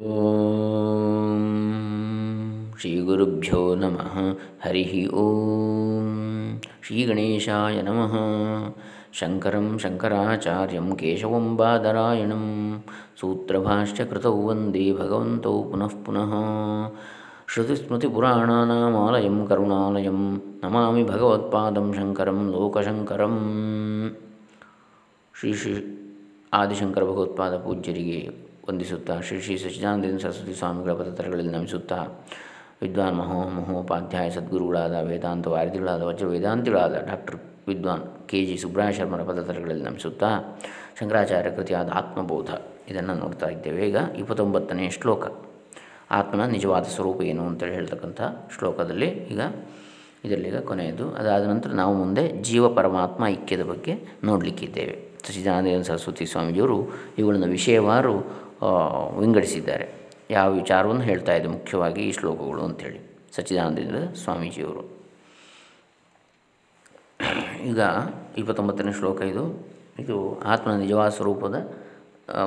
ಓಂ ಶ್ರೀ ಗುರುಭ್ಯೋ ನಮಃ. ಹರಿ ಓಂ ಶ್ರೀ ಗಣೇಶಾಯ ನಮಃ. ಶಂಕರಂ ಶಂಕರಾಚಾರ್ಯಂ ಕೇಶವಂ ಬಾದರಾಯಣಂ ಸೂತ್ರಭಾಷ್ಯಕೃತೌ ವಂದೇ ಭಗವಂತೌ ಪುನಃ ಪುನಃ. ಶ್ರುತಿಸ್ಮೃತಿಪುರಾಣಾನಾಮಾಲಯಂ ಕರುಣಾಲಯಂ ನಮಾಮಿ ಭಗವತ್ಪಾದಂ ಶಂಕರಂ ಲೋಕಶಂಕರಂ. ಶ್ರೀ ಶ್ರೀ ಆದಿಶಂಕರ ಭಗವತ್ಪಾದ ಪೂಜ್ಯರಿಗೆ ವಂದಿಸುತ್ತಾ ಶ್ರೀ ಶ್ರೀ ಸಚ್ಚಿದಾನಂದ ಸರಸ್ವತಿ ಸ್ವಾಮಿಗಳ ಪದತರಗಳಲ್ಲಿ ನಮಿಸುತ್ತಾ ವಿದ್ವಾನ್ ಮಹೋ ಮಹೋಪಾಧ್ಯಾಯ ಸದ್ಗುರುಗಳಾದ ವೇದಾಂತ ವಾರಿದಿಗಳಾದ ವಜ್ರ ವೇದಾಂತಿಗಳಾದ ಡಾಕ್ಟರ್ ವಿದ್ವಾನ್ ಕೆ ಜಿ ಸುಬ್ರಹ ಶರ್ಮರ ಪದತರಗಳಲ್ಲಿ ನಮಿಸುತ್ತಾ ಶಂಕರಾಚಾರ್ಯ ಕೃತಿಯಾದ ಆತ್ಮಬೋಧ. ಇದನ್ನು ನೋಡ್ತಾ ಇದ್ದೇವೆ. ಈಗ ಇಪ್ಪತ್ತೊಂಬತ್ತನೇ ಶ್ಲೋಕ. ಆತ್ಮನ ನಿಜವಾದ ಸ್ವರೂಪ ಏನು ಅಂತೇಳಿ ಹೇಳ್ತಕ್ಕಂಥ ಶ್ಲೋಕದಲ್ಲಿ ಈಗ ಇದರಲ್ಲಿ ಈಗ ಕೊನೆಯದು. ಅದಾದ ನಂತರ ನಾವು ಮುಂದೆ ಜೀವ ಪರಮಾತ್ಮ ಐಕ್ಯದ ಬಗ್ಗೆ ನೋಡಲಿಕ್ಕಿದ್ದೇವೆ. ಸಚಿದಾನಂದ ಸರಸ್ವತಿ ಸ್ವಾಮೀಜಿಯವರು ಇವುಗಳನ್ನು ವಿಷಯವಾರು ವಿಂಗಡಿಸಿದ್ದಾರೆ. ಯಾವ ವಿಚಾರವನ್ನು ಹೇಳ್ತಾ ಇದೆ ಮುಖ್ಯವಾಗಿ ಈ ಶ್ಲೋಕಗಳು ಅಂಥೇಳಿ. ಸಚ್ಚಿದಾನಂದ ಸ್ವಾಮೀಜಿಯವರು. ಈಗ ಇಪ್ಪತ್ತೊಂಬತ್ತನೇ ಶ್ಲೋಕ ಇದು. ಇದು ಆತ್ಮನ ನಿಜವಾದ ಸ್ವರೂಪದ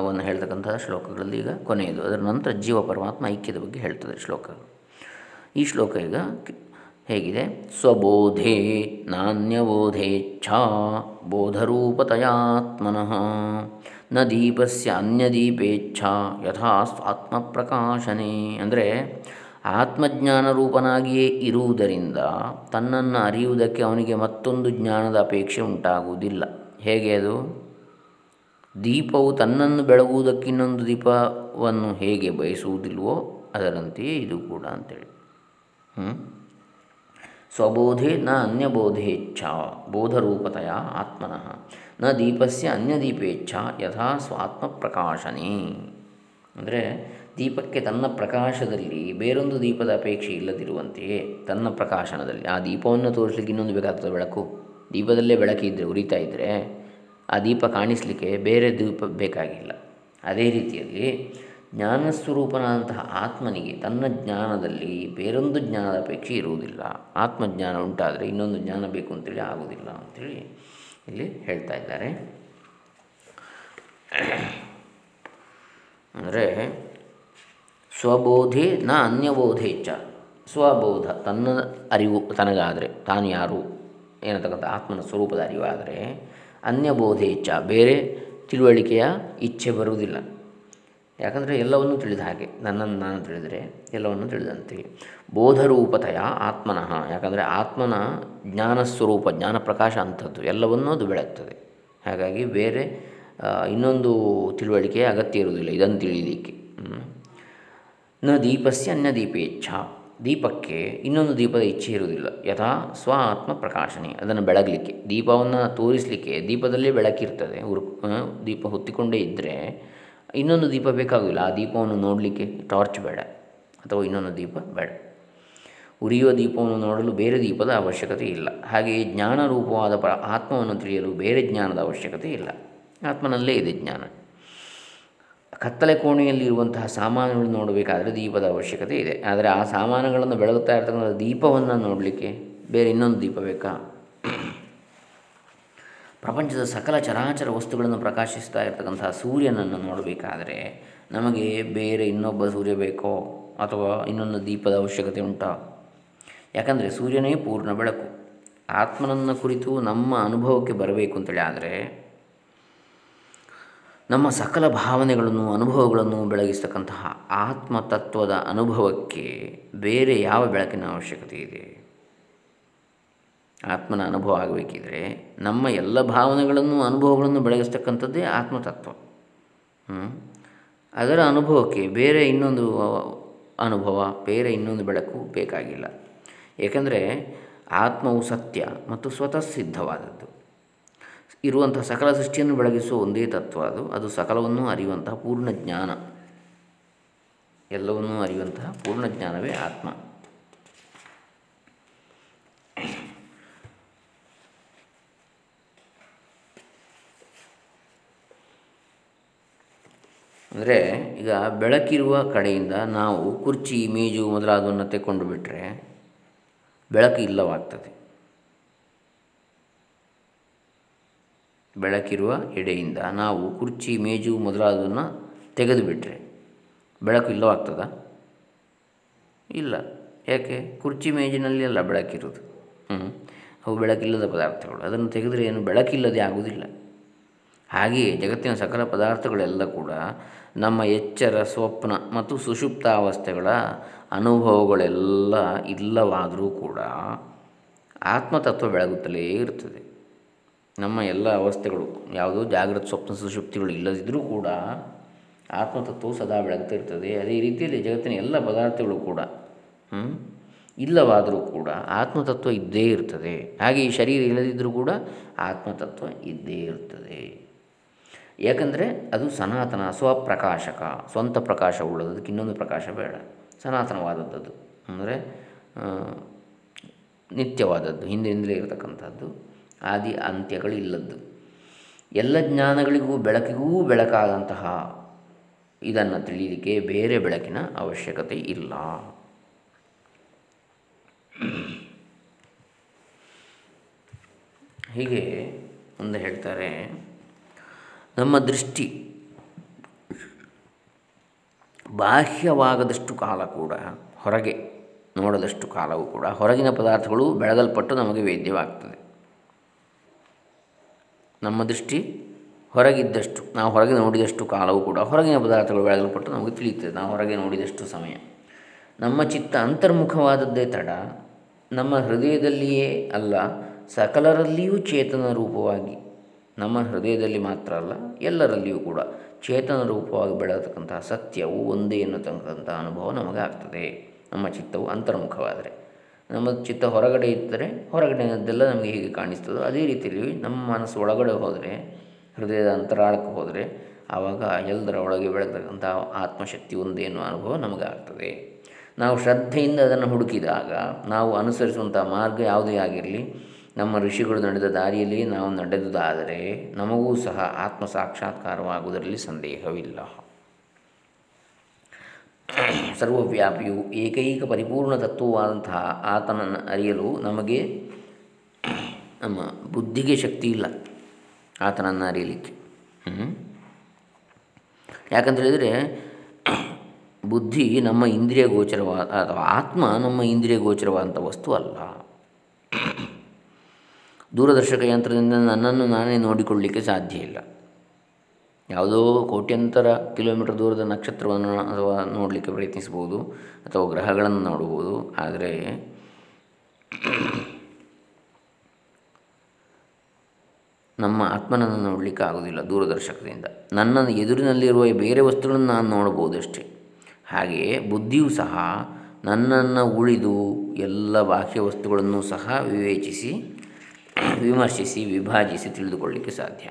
ವನ್ನು ಹೇಳ್ತಕ್ಕಂತಹ ಶ್ಲೋಕಗಳಲ್ಲಿ ಈಗ ಕೊನೆಯದು. ಅದರ ನಂತರ ಜೀವ ಪರಮಾತ್ಮ ಐಕ್ಯದ ಬಗ್ಗೆ ಹೇಳ್ತದೆ ಶ್ಲೋಕ. ಈ ಶ್ಲೋಕ ಈಗ ಹೇಗಿದೆ? ಸ್ವಬೋಧೆ ನಾಣ್ಯಬೋಧೇಚ್ಛಾ ಬೋಧರೂಪತಯಾತ್ಮನಃ. ನ ದೀಪಸ್ಯ ಅನ್ಯದೀಪೇಚ್ಛಾ ಯಥಾ ಪ್ರಕಾಶನೆ ಅಂದರೆ ಆತ್ಮಜ್ಞಾನ ರೂಪನಾಗಿಯೇ ಇರುವುದರಿಂದ ತನ್ನನ್ನು ಅರಿಯುವುದಕ್ಕೆ ಅವನಿಗೆ ಮತ್ತೊಂದು ಜ್ಞಾನದ ಅಪೇಕ್ಷೆ ಉಂಟಾಗುವುದಿಲ್ಲ. ಹೇಗೆ ಅದು? ದೀಪವು ತನ್ನನ್ನು ಬೆಳಗುವುದಕ್ಕಿನ್ನೊಂದು ದೀಪವನ್ನು ಹೇಗೆ ಬಯಸುವುದಿಲ್ವೋ ಅದರಂತೆಯೇ ಇದು ಕೂಡ ಅಂತೇಳಿ. ಹ್ಞೂ ಸ್ವಬೋಧೆ ನ ಅನ್ಯಬೋಧೇಚ್ಛ ಬೋಧರೂಪತೆಯ ಆತ್ಮನಃ. ನ ದೀಪಸ್ಯ ಅನ್ಯದೀಪೇಚ್ಛ ಯಥಾ ಸ್ವಾತ್ಮ ಪ್ರಕಾಶನೇ ಅಂದರೆ ದೀಪಕ್ಕೆ ತನ್ನ ಪ್ರಕಾಶದಲ್ಲಿ ಬೇರೊಂದು ದೀಪದ ಅಪೇಕ್ಷೆ ಇಲ್ಲದಿರುವಂತೆಯೇ ತನ್ನ ಪ್ರಕಾಶನದಲ್ಲಿ. ಆ ದೀಪವನ್ನು ತೋರಿಸಲಿಕ್ಕೆ ಇನ್ನೊಂದು ಬೇಕಾಗ್ತದೆ ಬೆಳಕು. ದೀಪದಲ್ಲೇ ಬೆಳಕಿದ್ದರೆ ಉರಿತಾ ಇದ್ದರೆ ಆ ದೀಪ ಕಾಣಿಸಲಿಕ್ಕೆ ಬೇರೆ ದೀಪ ಬೇಕಾಗಿಲ್ಲ. ಅದೇ ರೀತಿಯಲ್ಲಿ ಜ್ಞಾನಸ್ವರೂಪನಾದಂತಹ ಆತ್ಮನಿಗೆ ತನ್ನ ಜ್ಞಾನದಲ್ಲಿ ಬೇರೊಂದು ಜ್ಞಾನದ ಅಪೇಕ್ಷೆ ಇರುವುದಿಲ್ಲ. ಆತ್ಮಜ್ಞಾನ ಉಂಟಾದರೆ ಇನ್ನೊಂದು ಜ್ಞಾನ ಬೇಕು ಅಂತೇಳಿ ಆಗುವುದಿಲ್ಲ ಅಂಥೇಳಿ ಇಲ್ಲಿ ಹೇಳ್ತಾ ಇದ್ದಾರೆ. ಅಂದರೆ ಸ್ವಬೋಧೆ ನ ಅನ್ಯಬೋಧೇಚ್ಛ ಸ್ವಬೋಧ ತನ್ನ ಅರಿವು ತನಗಾದರೆ ತಾನು ಯಾರು ಏನತಕ್ಕಂಥ ಆತ್ಮನ ಸ್ವರೂಪದ ಅರಿವಾದರೆ ಅನ್ಯಬೋಧೇಚ್ಛ ಬೇರೆ ತಿಳುವಳಿಕೆಯ ಇಚ್ಛೆ ಬರುವುದಿಲ್ಲ. ಯಾಕಂದರೆ ಎಲ್ಲವನ್ನೂ ತಿಳಿದ ಹಾಗೆ, ನನ್ನನ್ನು ನಾನು ತಿಳಿದರೆ ಎಲ್ಲವನ್ನು ತಿಳಿದಂತೆ ಬೋಧರೂಪತೆಯ ಆತ್ಮನಃ. ಯಾಕಂದರೆ ಆತ್ಮನ ಜ್ಞಾನ ಸ್ವರೂಪ ಜ್ಞಾನ ಪ್ರಕಾಶ ಅಂಥದ್ದು, ಎಲ್ಲವನ್ನೂ ಅದು ಬೆಳಗ್ತದೆ. ಹಾಗಾಗಿ ಬೇರೆ ಇನ್ನೊಂದು ತಿಳುವಳಿಕೆ ಅಗತ್ಯ ಇರುವುದಿಲ್ಲ, ಇದನ್ನು ತಿಳಿಯಲಿಕ್ಕೆ ನ ದೀಪಸ್ಯ ಅನ್ಯ ದೀಪೇಚ್ಛ. ದೀಪಕ್ಕೆ ಇನ್ನೊಂದು ದೀಪದ ಇಚ್ಛೆ ಇರುವುದಿಲ್ಲ. ಯಥಾ ಸ್ವ ಆತ್ಮ ಪ್ರಕಾಶನೆ, ಅದನ್ನು ಬೆಳಗಲಿಕ್ಕೆ. ದೀಪವನ್ನು ತೋರಿಸಲಿಕ್ಕೆ ದೀಪದಲ್ಲೇ ಬೆಳಕಿರ್ತದೆ. ಉರು ದೀಪ ಹೊತ್ತಿಕೊಂಡೇ ಇದ್ದರೆ ಇನ್ನೊಂದು ದೀಪ ಬೇಕಾಗಿಲ್ಲ. ಆ ದೀಪವನ್ನು ನೋಡಲಿಕ್ಕೆ ಟಾರ್ಚ್ ಬೇಡ ಅಥವಾ ಇನ್ನೊಂದು ದೀಪ ಬೇಡ. ಉರಿಯುವ ದೀಪವನ್ನು ನೋಡಲು ಬೇರೆ ದೀಪದ ಅವಶ್ಯಕತೆ ಇಲ್ಲ. ಹಾಗೆಯೇ ಜ್ಞಾನ ರೂಪವಾದ ಪ, ಆತ್ಮವನ್ನು ತಿಳಿಯಲು ಬೇರೆ ಜ್ಞಾನದ ಅವಶ್ಯಕತೆ ಇಲ್ಲ. ಆತ್ಮನಲ್ಲೇ ಇದೆ ಜ್ಞಾನ. ಕತ್ತಲೆ ಕೋಣೆಯಲ್ಲಿರುವಂತಹ ಸಾಮಾನುಗಳನ್ನು ನೋಡಬೇಕಾದರೆ ದೀಪದ ಅವಶ್ಯಕತೆ ಇದೆ. ಆದರೆ ಆ ಸಾಮಾನುಗಳನ್ನು ಬೆಳಗುತ್ತಾ ಇರ್ತಕ್ಕಂಥ ದೀಪವನ್ನು ನೋಡಲಿಕ್ಕೆ ಬೇರೆ ಇನ್ನೊಂದು ದೀಪ ಬೇಕಾ? ಪ್ರಪಂಚದ ಸಕಲ ಚರಾಚರ ವಸ್ತುಗಳನ್ನು ಪ್ರಕಾಶಿಸ್ತಾ ಇರತಕ್ಕಂತಹ ಸೂರ್ಯನನ್ನು ನೋಡಬೇಕಾದರೆ ನಮಗೆ ಬೇರೆ ಇನ್ನೊಬ್ಬ ಸೂರ್ಯ ಬೇಕೋ ಅಥವಾ ಇನ್ನೊಂದು ದೀಪದ ಅವಶ್ಯಕತೆ ಉಂಟಾ? ಯಾಕಂದರೆ ಸೂರ್ಯನೇ ಪೂರ್ಣ ಬೆಳಕು. ಆತ್ಮನನ್ನು ಕುರಿತು ನಮ್ಮ ಅನುಭವಕ್ಕೆ ಬರಬೇಕು ಅಂತೇಳಿ ಆದರೆ ನಮ್ಮ ಸಕಲ ಭಾವನೆಗಳನ್ನು, ಅನುಭವಗಳನ್ನು ಬೆಳಗಿಸ್ತಕ್ಕಂತಹ ಆತ್ಮತತ್ವದ ಅನುಭವಕ್ಕೆ ಬೇರೆ ಯಾವ ಬೆಳಕಿನ ಅವಶ್ಯಕತೆ ಇದೆ? ಆತ್ಮನ ಅನುಭವ ಆಗಬೇಕಿದ್ರೆ ನಮ್ಮ ಎಲ್ಲ ಭಾವನೆಗಳನ್ನು, ಅನುಭವಗಳನ್ನು ಬೆಳಗಿಸ್ತಕ್ಕಂಥದ್ದೇ ಆತ್ಮತತ್ವ. ಅದರ ಅನುಭವಕ್ಕೆ ಬೇರೆ ಇನ್ನೊಂದು ಅನುಭವ, ಬೇರೆ ಇನ್ನೊಂದು ಬೆಳಕು ಬೇಕಾಗಿಲ್ಲ. ಏಕೆಂದರೆ ಆತ್ಮವು ಸತ್ಯ ಮತ್ತು ಸ್ವತಃ ಸಿದ್ಧವಾದದ್ದು. ಇರುವಂತಹ ಸಕಲ ಸೃಷ್ಟಿಯನ್ನು ಬೆಳಗಿಸುವ ಒಂದೇ ತತ್ವ ಅದು. ಅದು ಸಕಲವನ್ನು ಅರಿಯುವಂತಹ ಪೂರ್ಣ ಜ್ಞಾನ. ಎಲ್ಲವನ್ನೂ ಅರಿಯುವಂತಹ ಪೂರ್ಣ ಜ್ಞಾನವೇ ಆತ್ಮ. ಅಂದರೆ ಈಗ ಬೆಳಕಿರುವ ಕಡೆಯಿಂದ ನಾವು ಕುರ್ಚಿ, ಮೇಜು ಮೊದಲಾದವನ್ನು ತೆಕ್ಕೊಂಡು ಬಿಟ್ಟರೆ ಬೆಳಕು ಇಲ್ಲವಾಗ್ತದೆ. ಬೆಳಕಿರುವ ಎಡೆಯಿಂದ ನಾವು ಕುರ್ಚಿ, ಮೇಜು ಮೊದಲಾದವನ್ನು ತೆಗೆದುಬಿಟ್ರೆ ಬೆಳಕು ಇಲ್ಲವಾಗ್ತದ? ಇಲ್ಲ. ಯಾಕೆ? ಕುರ್ಚಿ, ಮೇಜಿನಲ್ಲಿ ಅಲ್ಲ ಬೆಳಕಿರೋದು ಹ್ಞೂ ಅವು ಬೆಳಕಿಲ್ಲದ ಪದಾರ್ಥಗಳು. ಅದನ್ನು ತೆಗೆದರೆ ಏನು? ಬೆಳಕಿಲ್ಲದೆ ಆಗುವುದಿಲ್ಲ. ಹಾಗೆಯೇ ಜಗತ್ತಿನ ಸಕಲ ಪದಾರ್ಥಗಳೆಲ್ಲ ಕೂಡ ನಮ್ಮ ಎಚ್ಚರ, ಸ್ವಪ್ನ ಮತ್ತು ಸುಷುಪ್ತಾವಸ್ಥೆಗಳ ಅನುಭವಗಳೆಲ್ಲ ಇಲ್ಲವಾದರೂ ಕೂಡ ಆತ್ಮತತ್ವ ಬೆಳಗುತ್ತಲೇ ಇರ್ತದೆ ನಮ್ಮ ಎಲ್ಲ ಅವಸ್ಥೆಗಳು, ಯಾವುದೋ ಜಾಗೃತ ಸ್ವಪ್ನ, ಸುಷುಪ್ತಿಗಳು ಇಲ್ಲದಿದ್ದರೂ ಕೂಡ ಆತ್ಮತತ್ವವು ಸದಾ ಬೆಳಗ್ತಾ ಇರ್ತದೆ. ಅದೇ ರೀತಿಯಲ್ಲಿ ಜಗತ್ತಿನ ಎಲ್ಲ ಪದಾರ್ಥಗಳು ಕೂಡ ಇಲ್ಲವಾದರೂ ಕೂಡ ಆತ್ಮತತ್ವ ಇದ್ದೇ ಇರ್ತದೆ. ಹಾಗೆ ಈ ಶರೀರ ಇಲ್ಲದಿದ್ದರೂ ಕೂಡ ಆತ್ಮತತ್ವ ಇದ್ದೇ ಇರ್ತದೆ. ಯಾಕಂದರೆ ಅದು ಸನಾತನ ಸ್ವಪ್ರಕಾಶಕ, ಸ್ವಂತ ಪ್ರಕಾಶ ಉಳ್ಳದಕ್ಕೆ ಇನ್ನೊಂದು ಪ್ರಕಾಶ ಬೇಡ. ಸನಾತನವಾದದ್ದು ಅಂದರೆ ನಿತ್ಯವಾದದ್ದು ಹಿಂದಿನಿಂದಲೇ ಇರತಕ್ಕಂಥದ್ದು, ಆದಿ ಅಂತ್ಯಗಳಿಲ್ಲದ್ದು. ಎಲ್ಲ ಜ್ಞಾನಗಳಿಗೂ ಬೆಳಕಿಗೂ ಬೆಳಕಾದಂತಹ ಇದನ್ನು ತಿಳಿಯಲಿಕ್ಕೆ ಬೇರೆ ಬೆಳಕಿನ ಅವಶ್ಯಕತೆ ಇಲ್ಲ. ಹೀಗೆ ಮುಂದೆ ಹೇಳ್ತಾರೆ ನಮ್ಮ ದೃಷ್ಟಿ ಬಾಹ್ಯವಾಗದಷ್ಟು ಕಾಲ ಕೂಡ ಹೊರಗೆ ನೋಡದಷ್ಟು ಕಾಲವೂ ಕೂಡ ಹೊರಗಿನ ಪದಾರ್ಥಗಳು ಬೆಳಗಲ್ಪಟ್ಟು ನಮಗೆ ವೇದ್ಯವಾಗ್ತದೆ. ನಮ್ಮ ದೃಷ್ಟಿ ಹೊರಗಿದ್ದಷ್ಟು, ನಾವು ಹೊರಗೆ ನೋಡಿದಷ್ಟು ಕಾಲವೂ ಕೂಡ ಹೊರಗಿನ ಪದಾರ್ಥಗಳು ಬೆಳಗಲ್ಪಟ್ಟು ನಮಗೆ ತಿಳಿಯುತ್ತದೆ. ನಾವು ಹೊರಗೆ ನೋಡಿದಷ್ಟು ಸಮಯ. ನಮ್ಮ ಚಿತ್ತ ಅಂತರ್ಮುಖವಾದದ್ದೇ ತಡ. ನಮ್ಮ ಹೃದಯದಲ್ಲಿಯೇ ಅಲ್ಲ, ಸಕಲರಲ್ಲಿಯೂ ಚೇತನ ರೂಪವಾಗಿ ನಮ್ಮ ಹೃದಯದಲ್ಲಿ ಮಾತ್ರ ಅಲ್ಲ, ಎಲ್ಲರಲ್ಲಿಯೂ ಕೂಡ ಚೇತನ ರೂಪವಾಗಿ ಬೆಳೆಯತಕ್ಕಂತಹ ಸತ್ಯವು ಒಂದೇ ಎನ್ನತಕ್ಕಂಥ ಅನುಭವ ನಮಗೆ ಆಗ್ತದೆ ನಮ್ಮ ಚಿತ್ತವು ಅಂತರ್ಮುಖವಾದರೆ. ನಮ್ಮ ಚಿತ್ತ ಹೊರಗಡೆ ಇದ್ದರೆ ಹೊರಗಡೆಯದ್ದೆಲ್ಲ ನಮಗೆ ಹೇಗೆ ಕಾಣಿಸ್ತದೋ ಅದೇ ರೀತಿಯಲ್ಲಿ ನಮ್ಮ ಮನಸ್ಸು ಒಳಗಡೆ ಹೋದರೆ, ಹೃದಯದ ಅಂತರಾಳಕ್ಕೆ ಹೋದರೆ, ಆವಾಗ ಎಲ್ಲದರ ಒಳಗೆ ಬೆಳೆತಕ್ಕಂಥ ಆತ್ಮಶಕ್ತಿ ಒಂದೇ ಎನ್ನುವ ಅನುಭವ ನಮಗೆ ಆಗ್ತದೆ ನಾವು ಶ್ರದ್ಧೆಯಿಂದ ಅದನ್ನು ಹುಡುಕಿದಾಗ, ನಾವು ಅನುಸರಿಸುವಂಥ ಮಾರ್ಗ ಯಾವುದೇ ಆಗಿರಲಿ ನಮ್ಮ ಋಷಿಗಳು ನಡೆದ ದಾರಿಯಲ್ಲಿ ನಾವು ನಡೆದುದಾದರೆ ನಮಗೂ ಸಹ ಆತ್ಮ ಸಾಕ್ಷಾತ್ಕಾರವಾಗುವುದರಲ್ಲಿ ಸಂದೇಹವಿಲ್ಲ. ಸರ್ವವ್ಯಾಪಿಯು ಏಕೈಕ ಪರಿಪೂರ್ಣ ತತ್ವವಾದಂತಹ ಆತನನ್ನು ಅರಿಯಲು ನಮಗೆ ನಮ್ಮ ಬುದ್ಧಿಗೆ ಶಕ್ತಿ ಇಲ್ಲ ಆತನನ್ನು ಅರಿಯಲಿಕ್ಕೆ. ಯಾಕಂತ ಹೇಳಿದರೆ ಬುದ್ಧಿ ನಮ್ಮ ಇಂದ್ರಿಯ ಗೋಚರವಾದ ಅಥವಾ ಆತ್ಮ ನಮ್ಮ ಇಂದ್ರಿಯ ಗೋಚರವಾದಂಥ ವಸ್ತು ಅಲ್ಲ. ದೂರದರ್ಶಕ ಯಂತ್ರದಿಂದ ನನ್ನನ್ನು ನಾನೇ ನೋಡಿಕೊಳ್ಳಲಿಕ್ಕೆ ಸಾಧ್ಯ ಇಲ್ಲ. ಯಾವುದೋ ಕೋಟ್ಯಂತರ ಕಿಲೋಮೀಟರ್ ದೂರದ ನಕ್ಷತ್ರವನ್ನು ಅಥವಾ ನೋಡಲಿಕ್ಕೆ ಪ್ರಯತ್ನಿಸ್ಬೋದು ಅಥವಾ ಗ್ರಹಗಳನ್ನು ನೋಡ್ಬೋದು ಆದರೆ ನಮ್ಮ ಆತ್ಮನನ್ನು ನೋಡಲಿಕ್ಕೆ ಆಗೋದಿಲ್ಲ ದೂರದರ್ಶಕದಿಂದ. ನನ್ನ ಎದುರಿನಲ್ಲಿರುವ ಬೇರೆ ವಸ್ತುಗಳನ್ನು ನಾನು ನೋಡಬಹುದು ಅಷ್ಟೇ. ಹಾಗೆಯೇ ಬುದ್ಧಿಯೂ ಸಹ ನನ್ನನ್ನು ಉಳಿದು ಎಲ್ಲ ಬಾಹ್ಯ ವಸ್ತುಗಳನ್ನು ಸಹ ವಿವೇಚಿಸಿ ವಿಮರ್ಶಿಸಿ, ವಿಭಾಜಿಸಿ ತಿಳಿದುಕೊಳ್ಳಲಿಕ್ಕೆ ಸಾಧ್ಯ.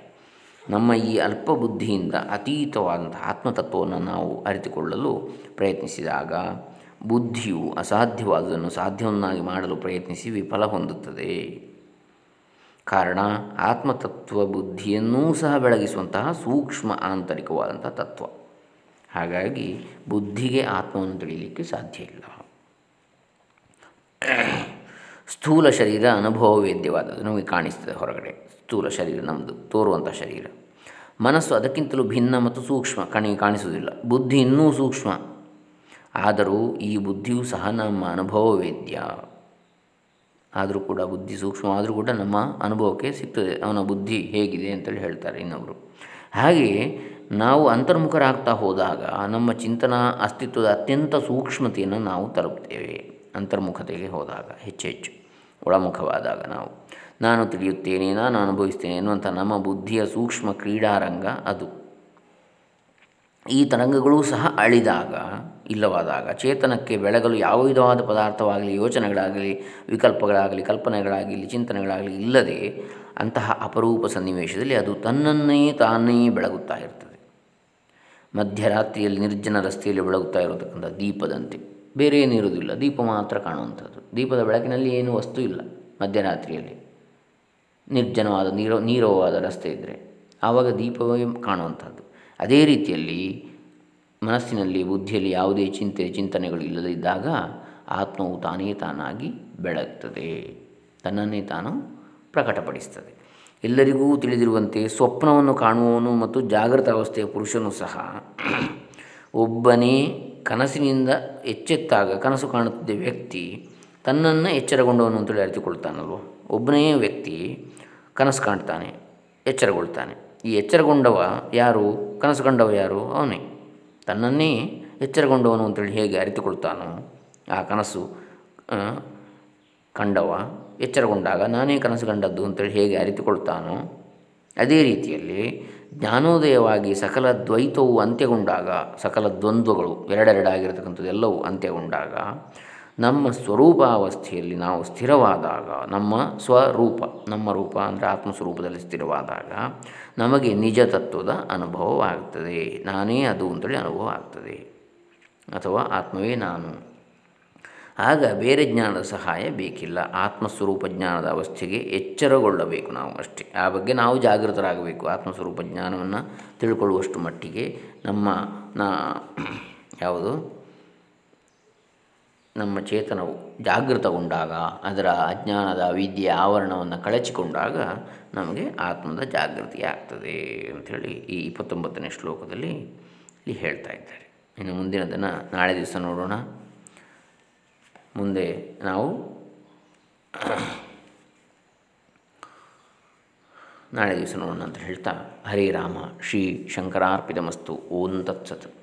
ನಮ್ಮ ಈ ಅಲ್ಪ ಬುದ್ಧಿಯಿಂದ ಅತೀತವಾದಂಥ ಆತ್ಮತತ್ವವನ್ನು ನಾವು ಅರಿತುಕೊಳ್ಳಲು ಪ್ರಯತ್ನಿಸಿದಾಗ ಬುದ್ಧಿಯು ಅಸಾಧ್ಯವಾದುದನ್ನು ಸಾಧ್ಯವನ್ನಾಗಿ ಮಾಡಲು ಪ್ರಯತ್ನಿಸಿ ವಿಫಲ ಹೊಂದುತ್ತದೆ. ಕಾರಣ, ಆತ್ಮತತ್ವ ಬುದ್ಧಿಯನ್ನೂ ಸಹ ಬೆಳಗಿಸುವಂತಹ ಸೂಕ್ಷ್ಮ ಆಂತರಿಕವಾದಂಥ ತತ್ವ. ಹಾಗಾಗಿ ಬುದ್ಧಿಗೆ ಆತ್ಮವನ್ನು ತಿಳಿಯಲಿಕ್ಕೆ ಸಾಧ್ಯ ಇಲ್ಲ. ಸ್ಥೂಲ ಶರೀರ ಅನುಭವ ವೇದ್ಯವಾದದ್ದು ನಮಗೆ ಕಾಣಿಸ್ತದೆ ಹೊರಗಡೆ. ಸ್ಥೂಲ ಶರೀರ ನಮ್ಮದು ತೋರುವಂಥ ಶರೀರ. ಮನಸ್ಸು ಅದಕ್ಕಿಂತಲೂ ಭಿನ್ನ ಮತ್ತು ಸೂಕ್ಷ್ಮ ಕಣಿಗೆ ಕಾಣಿಸುವುದಿಲ್ಲ. ಬುದ್ಧಿ ಇನ್ನೂ ಸೂಕ್ಷ್ಮ. ಆದರೂ ಈ ಬುದ್ಧಿಯೂ ಸಹ ನಮ್ಮ ಅನುಭವ ವೇದ್ಯ ಆದರೂ ಕೂಡ ಬುದ್ಧಿ ಸೂಕ್ಷ್ಮ, ಆದರೂ ಕೂಡ ನಮ್ಮ ಅನುಭವಕ್ಕೆ ಸಿಗ್ತದೆ. ಅವನ ಬುದ್ಧಿ ಹೇಗಿದೆ ಅಂತೇಳಿ ಹೇಳ್ತಾರೆ ಇನ್ನೊಬ್ಬರು ಹಾಗೆಯೇ ನಾವು ಅಂತರ್ಮುಖರಾಗ್ತಾ ಹೋದಾಗ ನಮ್ಮ ಚಿಂತನಾ ಅಸ್ತಿತ್ವದ ಅತ್ಯಂತ ಸೂಕ್ಷ್ಮತೆಯನ್ನು ನಾವು ತಲುಪ್ತೇವೆ ಅಂತರ್ಮುಖತೆಗೆ ಹೋದಾಗ, ಹೆಚ್ಚೆಚ್ಚು. ಹೆಚ್ಚು ಒಳಮುಖವಾದಾಗ ನಾವು, ನಾನು ತಿಳಿಯುತ್ತೇನೆ, ನಾನು ಅನುಭವಿಸ್ತೇನೆ ಎನ್ನುವಂಥ ನಮ್ಮ ಬುದ್ಧಿಯ ಸೂಕ್ಷ್ಮ ಕ್ರೀಡಾರಂಗ ಅದು. ಈ ತರಂಗಗಳು ಸಹ ಅಳಿದಾಗ, ಇಲ್ಲವಾದಾಗ, ಚೇತನಕ್ಕೆ ಬೆಳಗಲು ಯಾವ ವಿಧವಾದ ಪದಾರ್ಥವಾಗಲಿ, ಯೋಚನೆಗಳಾಗಲಿ, ವಿಕಲ್ಪಗಳಾಗಲಿ, ಕಲ್ಪನೆಗಳಾಗಲಿ, ಚಿಂತನೆಗಳಾಗಲಿ ಇಲ್ಲದೆ, ಅಂತಹ ಅಪರೂಪ ಸನ್ನಿವೇಶದಲ್ಲಿ ಅದು ತನ್ನನ್ನೇ ತಾನೇ ಬೆಳಗುತ್ತಾ ಇರ್ತದೆ. ಮಧ್ಯರಾತ್ರಿಯಲ್ಲಿ ನಿರ್ಜನ ರಸ್ತೆಯಲ್ಲಿ ಬೆಳಗುತ್ತಾ ಇರತಕ್ಕಂಥ ದೀಪದಂತೆ. ಬೇರೆ ಏನಿರುವುದಿಲ್ಲ ದೀಪ ಮಾತ್ರ ಕಾಣುವಂಥದ್ದು. ದೀಪದ ಬೆಳಕಿನಲ್ಲಿ ಏನು ವಸ್ತು ಇಲ್ಲ ಮಧ್ಯರಾತ್ರಿಯಲ್ಲಿ. ನಿರ್ಜನವಾದ, ನೀರೋ ನೀರವವಾದ ರಸ್ತೆ ಇದ್ದರೆ ಆವಾಗ ದೀಪವೇ ಕಾಣುವಂಥದ್ದು. ಅದೇ ರೀತಿಯಲ್ಲಿ ಮನಸ್ಸಿನಲ್ಲಿ, ಬುದ್ಧಿಯಲ್ಲಿ ಯಾವುದೇ ಚಿಂತೆ, ಚಿಂತನೆಗಳು ಇಲ್ಲದಿದ್ದಾಗ ಆತ್ಮವು ತಾನೇ ತಾನಾಗಿ ಬೆಳಗ್ತದೆ. ತನ್ನನ್ನೇ ತಾನು ಪ್ರಕಟಪಡಿಸ್ತದೆ. ಎಲ್ಲರಿಗೂ ತಿಳಿದಿರುವಂತೆ ಸ್ವಪ್ನವನ್ನು ಕಾಣುವವನು ಮತ್ತು ಜಾಗೃತ ಅವಸ್ಥೆಯ ಪುರುಷನು ಸಹ ಒಬ್ಬನೇ ಕನಸಿನಿಂದ ಎಚ್ಚೆತ್ತಾಗ, ಕನಸು ಕಾಣುತ್ತಿದ್ದ ವ್ಯಕ್ತಿ ತನ್ನನ್ನು ಎಚ್ಚರಗೊಂಡವನು ಅಂತೇಳಿ ಅರಿತುಕೊಳ್ತಾನಲ್ವ? ಒಬ್ಬನೇ ವ್ಯಕ್ತಿ ಕನಸು ಕಾಣ್ತಾನೆ, ಎಚ್ಚರಗೊಳ್ತಾನೆ. ಈ ಎಚ್ಚರಗೊಂಡವ ಯಾರು? ಕನಸು ಕಂಡವ ಯಾರು? ಅವನೇ. ತನ್ನನ್ನೇ ಎಚ್ಚರಗೊಂಡವನು ಅಂತೇಳಿ ಹೇಗೆ ಅರಿತುಕೊಳ್ತಾನೋ, ಆ ಕನಸು ಕಂಡವ ಎಚ್ಚರಗೊಂಡಾಗ ನಾನೇ ಕನಸು ಕಂಡದ್ದು ಅಂತೇಳಿ ಹೇಗೆ ಅರಿತುಕೊಳ್ತಾನೋ, ಅದೇ ರೀತಿಯಲ್ಲಿ ಜ್ಞಾನೋದಯವಾಗಿ ಸಕಲ ದ್ವೈತವು ಅಂತ್ಯಗೊಂಡಾಗ, ಸಕಲ ದ್ವಂದ್ವಗಳು ಎರಡೆರಡಾಗಿರತಕ್ಕಂಥದ್ದು ಎಲ್ಲವೂ ಅಂತ್ಯಗೊಂಡಾಗ, ನಮ್ಮ ಸ್ವರೂಪಾವಸ್ಥೆಯಲ್ಲಿ ನಾವು ಸ್ಥಿರವಾದಾಗ, ನಮ್ಮ ಸ್ವರೂಪ, ನಮ್ಮ ರೂಪ ಅಂದರೆ ಆತ್ಮಸ್ವರೂಪದಲ್ಲಿ ಸ್ಥಿರವಾದಾಗ ನಮಗೆ ನಿಜ ತತ್ವದ ಅನುಭವವಾಗ್ತದೆ. ನಾನೇ ಅದು ಅಂತೇಳಿ ಅನುಭವ ಆಗ್ತದೆ ಅಥವಾ ಆತ್ಮವೇ ನಾನು. ಆಗ ಬೇರೆ ಜ್ಞಾನದ ಸಹಾಯ ಬೇಕಿಲ್ಲ. ಆತ್ಮಸ್ವರೂಪ ಜ್ಞಾನದ ಅವಸ್ಥೆಗೆ ಎಚ್ಚರಗೊಳ್ಳಬೇಕು ನಾವು ಅಷ್ಟೇ. ಆ ಬಗ್ಗೆ ನಾವು ಜಾಗೃತರಾಗಬೇಕು. ಆತ್ಮಸ್ವರೂಪ ಜ್ಞಾನವನ್ನು ತಿಳ್ಕೊಳ್ಳುವಷ್ಟು ಮಟ್ಟಿಗೆ ನಮ್ಮ ನಾ ಯಾವುದು? ನಮ್ಮ ಚೇತನವು ಜಾಗೃತಗೊಂಡಾಗ, ಅದರ ಅಜ್ಞಾನದ ವಿದ್ಯೆಯ ಆವರಣವನ್ನು ಕಳಚಿಕೊಂಡಾಗ ನಮಗೆ ಆತ್ಮದ ಜಾಗೃತಿ ಆಗ್ತದೆ ಅಂಥೇಳಿ ಈ ಇಪ್ಪತ್ತೊಂಬತ್ತನೇ ಶ್ಲೋಕದಲ್ಲಿ ಇಲ್ಲಿ ಹೇಳ್ತಾ ಇದ್ದಾರೆ. ಇನ್ನು ಮುಂದಿನದನ್ನು ನಾಳೆ ದಿವಸ ನೋಡೋಣ. ಮುಂದೆ ನಾವು ನಾಳೆ ದಿವಸ ನೋಡೋಣ ಅಂತ ಹೇಳ್ತಾ ಹರೇ ರಾಮ ಶ್ರೀ ಶಂಕರಾರ್ಪಿತಮಸ್ತು ಓಂ ತತ್ಸತ್.